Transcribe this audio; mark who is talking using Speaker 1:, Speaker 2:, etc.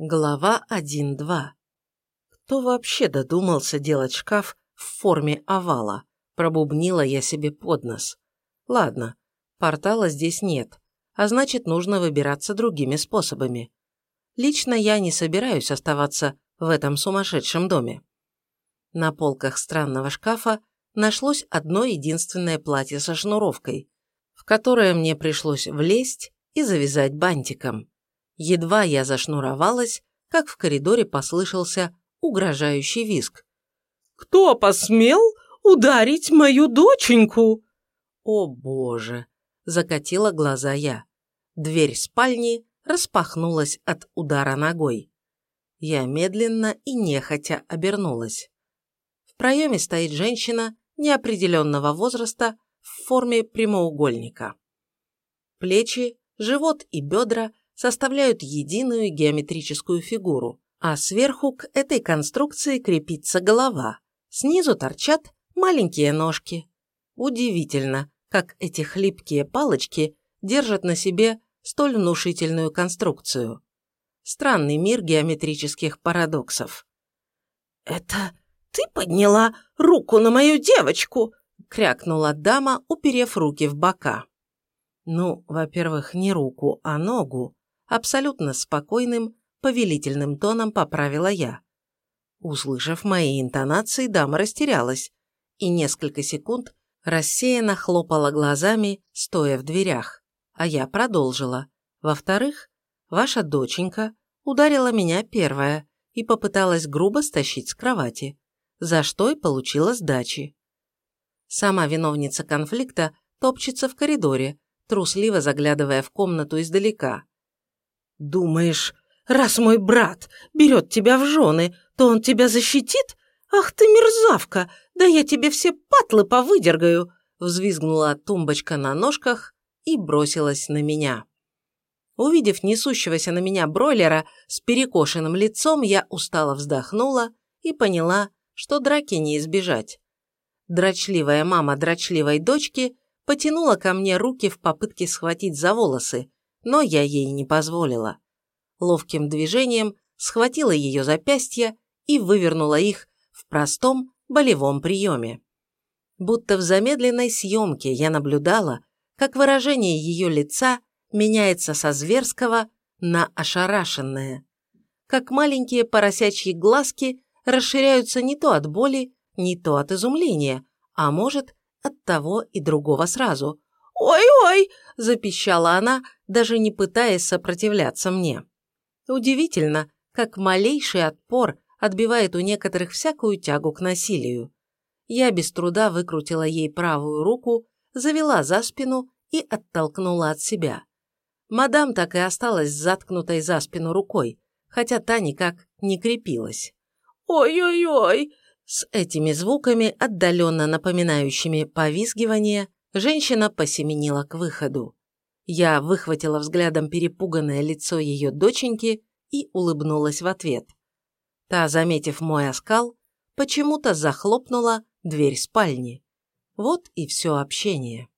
Speaker 1: Глава 1.2. Кто вообще додумался делать шкаф в форме овала? Пробубнила я себе под нос. Ладно, портала здесь нет, а значит, нужно выбираться другими способами. Лично я не собираюсь оставаться в этом сумасшедшем доме. На полках странного шкафа нашлось одно единственное платье со шнуровкой, в которое мне пришлось влезть и завязать бантиком. Едва я зашнуровалась, как в коридоре послышался угрожающий визг.
Speaker 2: «Кто посмел ударить мою доченьку?»
Speaker 1: «О боже!» – закатила глаза я. Дверь спальни распахнулась от удара ногой. Я медленно и нехотя обернулась. В проеме стоит женщина неопределенного возраста в форме прямоугольника. Плечи, живот и бедра составляют единую геометрическую фигуру, а сверху к этой конструкции крепится голова. Снизу торчат маленькие ножки. Удивительно, как эти хлипкие палочки держат на себе столь внушительную конструкцию. Странный мир геометрических парадоксов.
Speaker 2: «Это ты подняла руку на мою девочку?» – крякнула дама, уперев руки в бока.
Speaker 1: Ну, во-первых, не руку, а ногу, абсолютно спокойным, повелительным тоном поправила я. Услышав мои интонации, дама растерялась и несколько секунд рассеянно хлопала глазами, стоя в дверях. А я продолжила. Во-вторых, ваша доченька ударила меня первая и попыталась грубо стащить с кровати, за что и получила сдачи. Сама виновница конфликта топчется в коридоре, трусливо заглядывая в комнату издалека.
Speaker 2: «Думаешь, раз мой брат берет тебя в жены, то он тебя защитит? Ах ты мерзавка! Да я тебе все патлы повыдергаю!» Взвизгнула тумбочка на ножках и бросилась на меня. Увидев несущегося на меня бройлера с перекошенным лицом, я устало вздохнула и поняла, что драки не избежать. Дрочливая мама дрочливой дочки потянула ко мне руки в попытке схватить за волосы, но я ей не позволила. Ловким движением схватила ее запястья и вывернула их в простом болевом приеме. Будто в замедленной съемке я наблюдала, как выражение ее лица меняется со зверского на ошарашенное. Как маленькие поросячьи глазки расширяются не то от боли, не то от изумления, а может, от того и другого сразу. «Ой-ой!»
Speaker 1: – запищала она, даже не пытаясь сопротивляться мне. Удивительно, как малейший отпор отбивает у некоторых всякую тягу к насилию. Я без труда выкрутила ей правую руку, завела за спину и оттолкнула от себя. Мадам так и осталась заткнутой за спину рукой, хотя та никак не крепилась.
Speaker 2: «Ой-ой-ой!»
Speaker 1: С этими звуками, отдаленно напоминающими повизгивание, женщина посеменила к выходу. Я выхватила взглядом перепуганное лицо ее доченьки и улыбнулась в ответ. Та, заметив мой оскал, почему-то захлопнула дверь спальни. Вот и все общение.